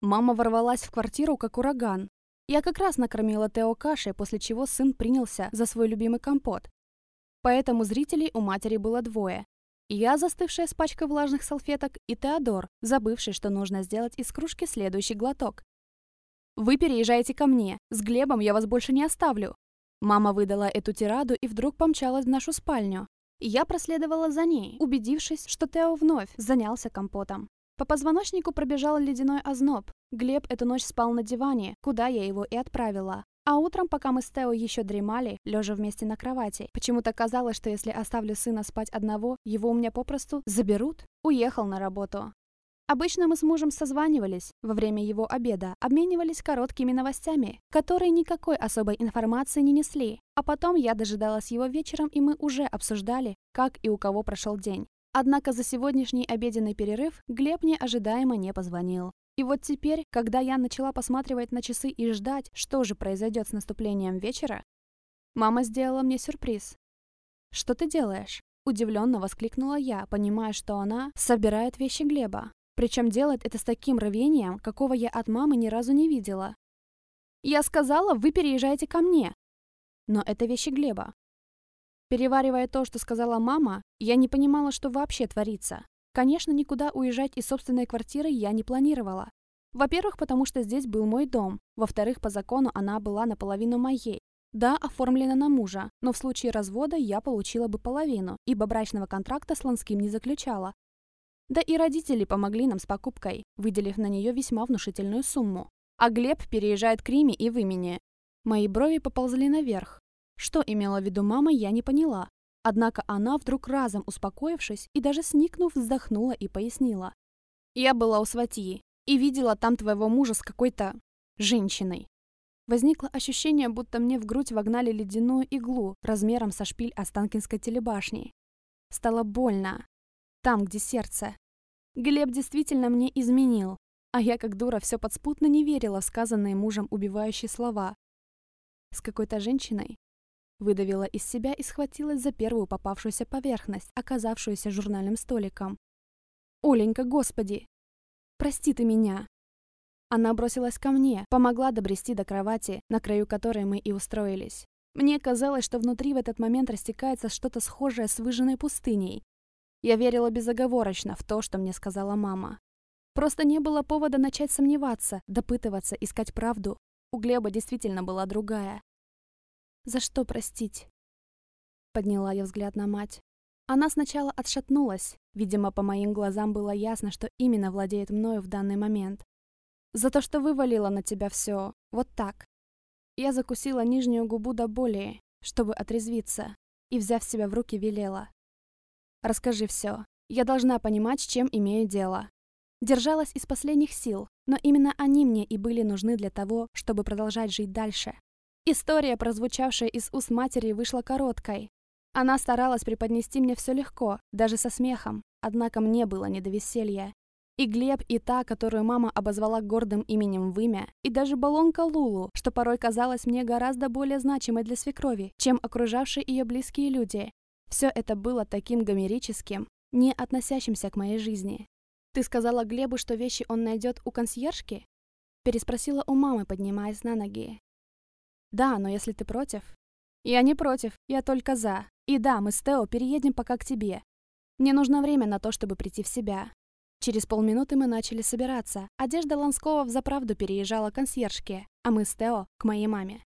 Мама ворвалась в квартиру, как ураган. Я как раз накормила Тео кашей, после чего сын принялся за свой любимый компот. Поэтому зрителей у матери было двое. Я, застывшая с пачкой влажных салфеток, и Теодор, забывший, что нужно сделать из кружки следующий глоток. «Вы переезжаете ко мне. С Глебом я вас больше не оставлю». Мама выдала эту тираду и вдруг помчалась в нашу спальню. Я проследовала за ней, убедившись, что Тео вновь занялся компотом. По позвоночнику пробежал ледяной озноб. Глеб эту ночь спал на диване, куда я его и отправила. А утром, пока мы с Тео еще дремали, лежа вместе на кровати, почему-то казалось, что если оставлю сына спать одного, его у меня попросту заберут. Уехал на работу. Обычно мы с мужем созванивались во время его обеда, обменивались короткими новостями, которые никакой особой информации не несли. А потом я дожидалась его вечером, и мы уже обсуждали, как и у кого прошел день. Однако за сегодняшний обеденный перерыв Глеб мне ожидаемо не позвонил. И вот теперь, когда я начала посматривать на часы и ждать, что же произойдет с наступлением вечера, мама сделала мне сюрприз. «Что ты делаешь?» Удивленно воскликнула я, понимая, что она собирает вещи Глеба. Причем делает это с таким рвением, какого я от мамы ни разу не видела. «Я сказала, вы переезжаете ко мне!» Но это вещи Глеба. Переваривая то, что сказала мама, я не понимала, что вообще творится. Конечно, никуда уезжать из собственной квартиры я не планировала. Во-первых, потому что здесь был мой дом. Во-вторых, по закону она была наполовину моей. Да, оформлена на мужа, но в случае развода я получила бы половину, ибо брачного контракта с Ланским не заключала. Да и родители помогли нам с покупкой, выделив на нее весьма внушительную сумму. А Глеб переезжает к Риме и в имени. Мои брови поползли наверх. Что имела в виду мама, я не поняла. Однако она, вдруг разом успокоившись и даже сникнув, вздохнула и пояснила. «Я была у сватьи и видела там твоего мужа с какой-то... женщиной». Возникло ощущение, будто мне в грудь вогнали ледяную иглу размером со шпиль Останкинской телебашни. Стало больно. Там, где сердце. Глеб действительно мне изменил, а я, как дура, все подспутно не верила в сказанные мужем убивающие слова. С какой-то женщиной? Выдавила из себя и схватилась за первую попавшуюся поверхность, оказавшуюся журнальным столиком. «Оленька, господи! Прости ты меня!» Она бросилась ко мне, помогла добрести до кровати, на краю которой мы и устроились. Мне казалось, что внутри в этот момент растекается что-то схожее с выжженной пустыней. Я верила безоговорочно в то, что мне сказала мама. Просто не было повода начать сомневаться, допытываться, искать правду. У Глеба действительно была другая. За что простить?» Подняла я взгляд на мать. Она сначала отшатнулась. Видимо, по моим глазам было ясно, что именно владеет мною в данный момент. «За то, что вывалила на тебя все. Вот так». Я закусила нижнюю губу до боли, чтобы отрезвиться, и, взяв себя в руки, велела. «Расскажи все. Я должна понимать, с чем имею дело». Держалась из последних сил, но именно они мне и были нужны для того, чтобы продолжать жить дальше. История, прозвучавшая из уст матери, вышла короткой. Она старалась преподнести мне все легко, даже со смехом, однако мне было не до веселья. И Глеб, и та, которую мама обозвала гордым именем Вымя, и даже баллонка Лулу, что порой казалось мне гораздо более значимой для свекрови, чем окружавшие ее близкие люди. Все это было таким гомерическим, не относящимся к моей жизни. «Ты сказала Глебу, что вещи он найдет у консьержки?» Переспросила у мамы, поднимаясь на ноги. «Да, но если ты против...» «Я не против, я только за. И да, мы с Тео переедем пока к тебе. Мне нужно время на то, чтобы прийти в себя». Через полминуты мы начали собираться. Одежда Ланского взаправду переезжала к консьержке, а мы с Тео — к моей маме.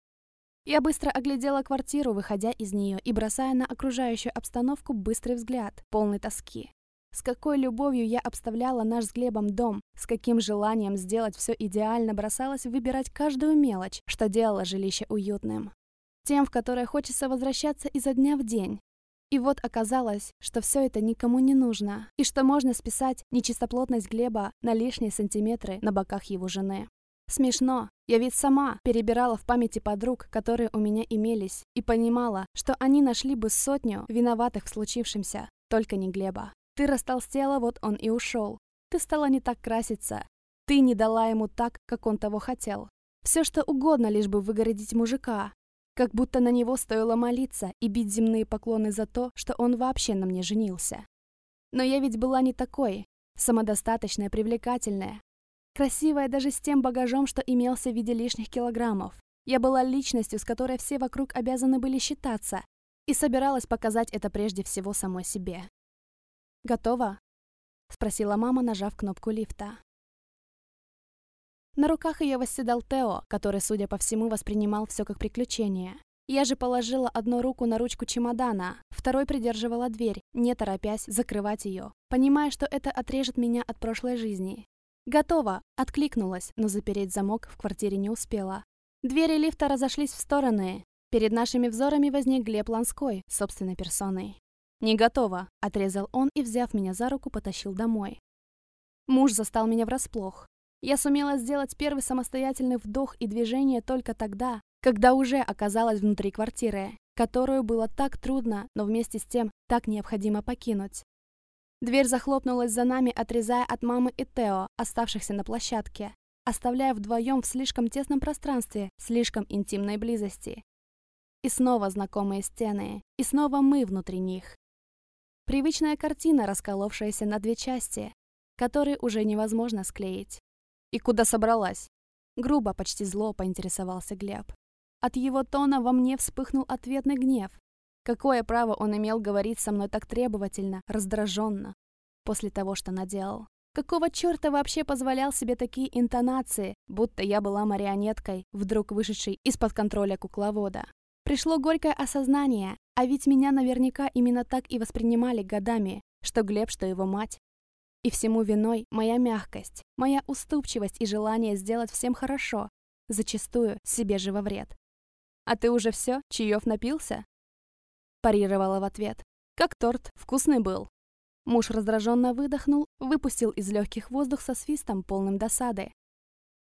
Я быстро оглядела квартиру, выходя из нее и бросая на окружающую обстановку быстрый взгляд, полный тоски. С какой любовью я обставляла наш с Глебом дом, с каким желанием сделать все идеально бросалась выбирать каждую мелочь, что делало жилище уютным. Тем, в которое хочется возвращаться изо дня в день. И вот оказалось, что все это никому не нужно, и что можно списать нечистоплотность Глеба на лишние сантиметры на боках его жены. Смешно, я ведь сама перебирала в памяти подруг, которые у меня имелись, и понимала, что они нашли бы сотню виноватых в случившемся, только не Глеба. Ты растолстела, вот он и ушел. Ты стала не так краситься. Ты не дала ему так, как он того хотел. Все что угодно, лишь бы выгородить мужика. Как будто на него стоило молиться и бить земные поклоны за то, что он вообще на мне женился. Но я ведь была не такой. Самодостаточная, привлекательная. Красивая даже с тем багажом, что имелся в виде лишних килограммов. Я была личностью, с которой все вокруг обязаны были считаться, и собиралась показать это прежде всего самой себе. «Готова?» — спросила мама, нажав кнопку лифта. На руках ее восседал Тео, который, судя по всему, воспринимал все как приключение. Я же положила одну руку на ручку чемодана, второй придерживала дверь, не торопясь закрывать ее, понимая, что это отрежет меня от прошлой жизни. «Готово!» — откликнулась, но запереть замок в квартире не успела. Двери лифта разошлись в стороны. Перед нашими взорами возник Глеб Ланской, собственной персоной. «Не готово», — отрезал он и, взяв меня за руку, потащил домой. Муж застал меня врасплох. Я сумела сделать первый самостоятельный вдох и движение только тогда, когда уже оказалась внутри квартиры, которую было так трудно, но вместе с тем так необходимо покинуть. Дверь захлопнулась за нами, отрезая от мамы и Тео, оставшихся на площадке оставляя вдвоем в слишком тесном пространстве, слишком интимной близости. И снова знакомые стены, и снова мы внутри них. Привычная картина, расколовшаяся на две части, которые уже невозможно склеить. «И куда собралась?» Грубо, почти зло поинтересовался Глеб. От его тона во мне вспыхнул ответный гнев. Какое право он имел говорить со мной так требовательно, раздраженно, после того, что наделал? Какого черта вообще позволял себе такие интонации, будто я была марионеткой, вдруг вышедшей из-под контроля кукловода? Пришло горькое осознание, а ведь меня наверняка именно так и воспринимали годами, что Глеб, что его мать. И всему виной моя мягкость, моя уступчивость и желание сделать всем хорошо, зачастую себе же во вред. «А ты уже все, чаев напился?» Парировала в ответ. «Как торт, вкусный был». Муж раздраженно выдохнул, выпустил из легких воздух со свистом, полным досады.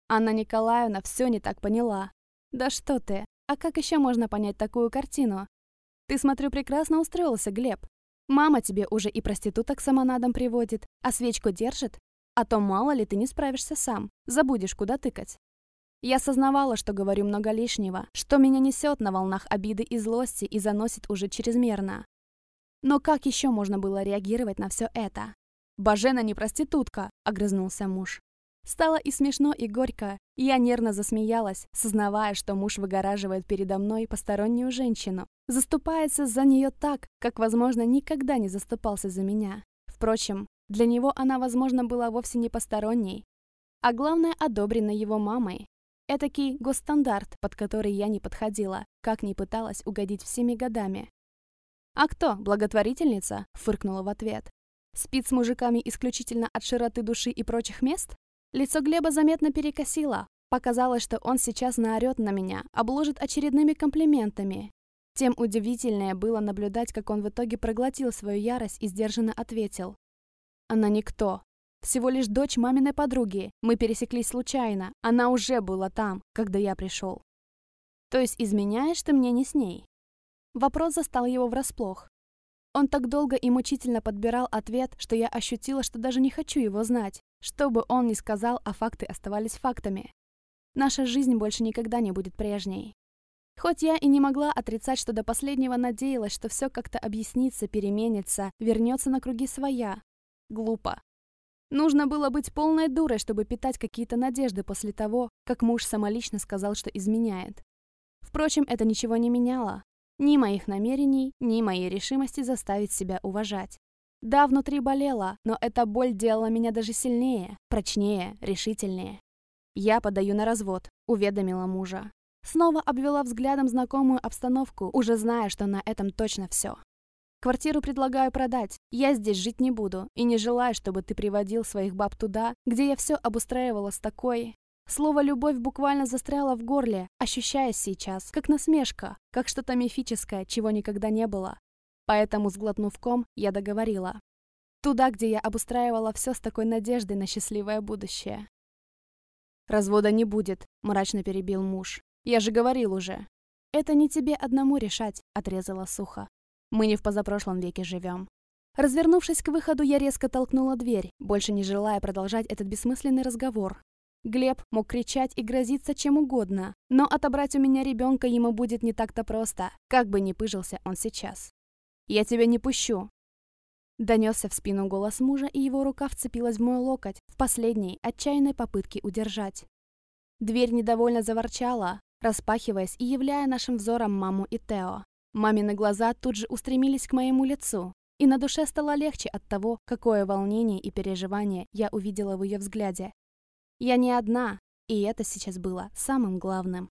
Анна Николаевна все не так поняла. «Да что ты, а как еще можно понять такую картину? Ты, смотрю, прекрасно устроился, Глеб. Мама тебе уже и проституток самонадом приводит, а свечку держит. А то мало ли ты не справишься сам, забудешь, куда тыкать. Я сознавала, что говорю много лишнего, что меня несет на волнах обиды и злости и заносит уже чрезмерно. Но как еще можно было реагировать на все это? «Бажена не проститутка», — огрызнулся муж. Стало и смешно, и горько. Я нервно засмеялась, сознавая, что муж выгораживает передо мной постороннюю женщину. Заступается за нее так, как, возможно, никогда не заступался за меня. Впрочем, для него она, возможно, была вовсе не посторонней. А главное, одобрена его мамой. Этакий госстандарт, под который я не подходила, как ни пыталась угодить всеми годами. «А кто, благотворительница?» — фыркнула в ответ. «Спит с мужиками исключительно от широты души и прочих мест?» Лицо Глеба заметно перекосило. Показалось, что он сейчас наорет на меня, обложит очередными комплиментами. Тем удивительнее было наблюдать, как он в итоге проглотил свою ярость и сдержанно ответил. «Она никто. Всего лишь дочь маминой подруги. Мы пересеклись случайно. Она уже была там, когда я пришел. То есть изменяешь ты мне не с ней?» Вопрос застал его врасплох. Он так долго и мучительно подбирал ответ, что я ощутила, что даже не хочу его знать. Что бы он ни сказал, а факты оставались фактами. Наша жизнь больше никогда не будет прежней. Хоть я и не могла отрицать, что до последнего надеялась, что все как-то объяснится, переменится, вернется на круги своя. Глупо. Нужно было быть полной дурой, чтобы питать какие-то надежды после того, как муж самолично сказал, что изменяет. Впрочем, это ничего не меняло. Ни моих намерений, ни моей решимости заставить себя уважать. Да, внутри болело, но эта боль делала меня даже сильнее, прочнее, решительнее. «Я подаю на развод», — уведомила мужа. Снова обвела взглядом знакомую обстановку, уже зная, что на этом точно все. Квартиру предлагаю продать. Я здесь жить не буду и не желаю, чтобы ты приводил своих баб туда, где я все обустраивала с такой... Слово «любовь» буквально застряло в горле, ощущаясь сейчас, как насмешка, как что-то мифическое, чего никогда не было. Поэтому, сглотнув ком, я договорила. Туда, где я обустраивала все с такой надеждой на счастливое будущее. «Развода не будет», — мрачно перебил муж. «Я же говорил уже». «Это не тебе одному решать», — отрезала сухо. «Мы не в позапрошлом веке живем». Развернувшись к выходу, я резко толкнула дверь, больше не желая продолжать этот бессмысленный разговор. Глеб мог кричать и грозиться чем угодно, но отобрать у меня ребенка ему будет не так-то просто, как бы ни пыжился он сейчас. «Я тебя не пущу». Донесся в спину голос мужа, и его рука вцепилась в мой локоть в последней, отчаянной попытке удержать. Дверь недовольно заворчала, распахиваясь и являя нашим взором маму и Тео. Мамины глаза тут же устремились к моему лицу, и на душе стало легче от того, какое волнение и переживание я увидела в ее взгляде. Я не одна, и это сейчас было самым главным.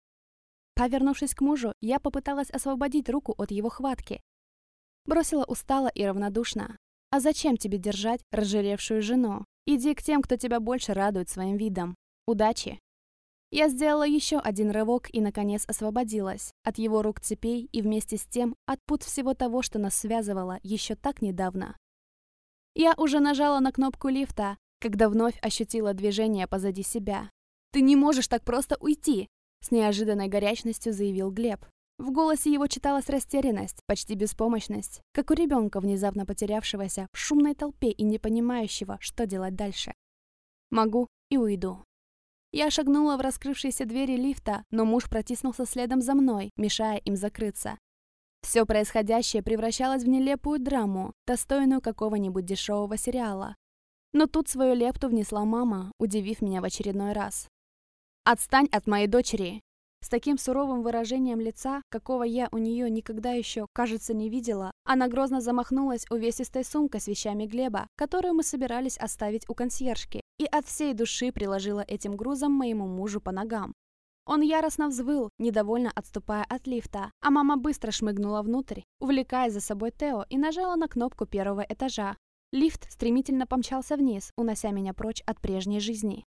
Повернувшись к мужу, я попыталась освободить руку от его хватки. Бросила устало и равнодушно. «А зачем тебе держать разжиревшую жену? Иди к тем, кто тебя больше радует своим видом. Удачи!» Я сделала еще один рывок и, наконец, освободилась от его рук цепей и вместе с тем от пут всего того, что нас связывало еще так недавно. Я уже нажала на кнопку лифта, когда вновь ощутила движение позади себя. «Ты не можешь так просто уйти!» С неожиданной горячностью заявил Глеб. В голосе его читалась растерянность, почти беспомощность, как у ребенка, внезапно потерявшегося в шумной толпе и не понимающего, что делать дальше. «Могу и уйду». Я шагнула в раскрывшиеся двери лифта, но муж протиснулся следом за мной, мешая им закрыться. Все происходящее превращалось в нелепую драму, достойную какого-нибудь дешевого сериала. Но тут свою лепту внесла мама, удивив меня в очередной раз. «Отстань от моей дочери!» С таким суровым выражением лица, какого я у нее никогда еще, кажется, не видела, она грозно замахнулась увесистой сумкой с вещами Глеба, которую мы собирались оставить у консьержки, и от всей души приложила этим грузом моему мужу по ногам. Он яростно взвыл, недовольно отступая от лифта, а мама быстро шмыгнула внутрь, увлекая за собой Тео и нажала на кнопку первого этажа. Лифт стремительно помчался вниз, унося меня прочь от прежней жизни.